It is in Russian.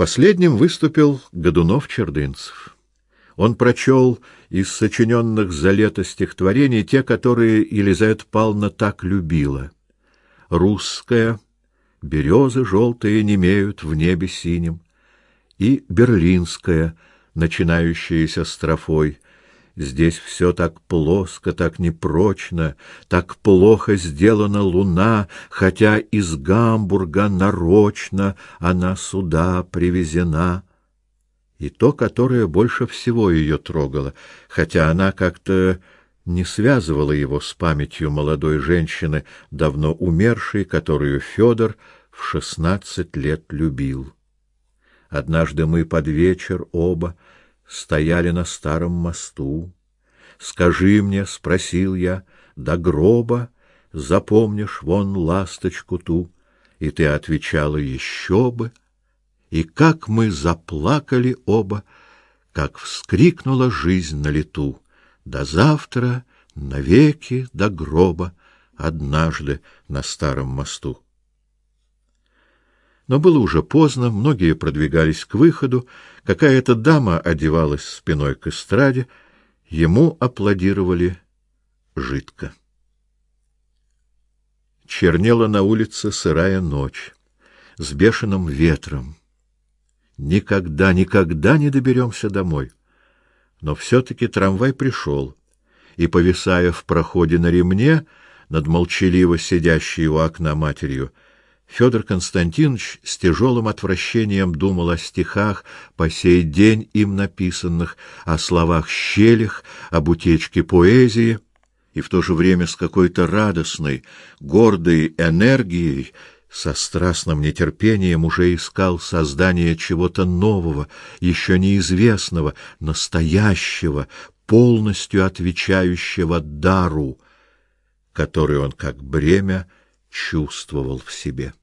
Последним выступил Годунов-Чердынцев. Он прочел из сочиненных за лето стихотворений те, которые Елизавета Павловна так любила. «Русская», «Березы желтые немеют в небе синем» и «Берлинская», начинающаяся строфой — Здесь все так плоско, так непрочно, так плохо сделана луна, хотя из Гамбурга нарочно она сюда привезена. И то, которое больше всего ее трогало, хотя она как-то не связывала его с памятью молодой женщины, давно умершей, которую Федор в шестнадцать лет любил. Однажды мы под вечер оба стояли на старом мосту. Скажи мне, спросил я, до гроба запомнишь вон ласточку ту? И ты отвечала еще бы. И как мы заплакали оба, как вскрикнула жизнь на лету. До завтра, навеки, до гроба, однажды на старом мосту. Но было уже поздно, многие продвигались к выходу, какая-то дама одевалась спиной к эстраде, ему аплодировали жидко. Чернела на улице сырая ночь с бешеным ветром. Никогда, никогда не доберемся домой. Но все-таки трамвай пришел, и, повисая в проходе на ремне, над молчаливо сидящей у окна матерью, Федор Константинович с тяжелым отвращением думал о стихах, по сей день им написанных, о словах-щелях, об утечке поэзии, и в то же время с какой-то радостной, гордой энергией, со страстным нетерпением уже искал создание чего-то нового, еще неизвестного, настоящего, полностью отвечающего дару, который он как бремя чувствовал в себе.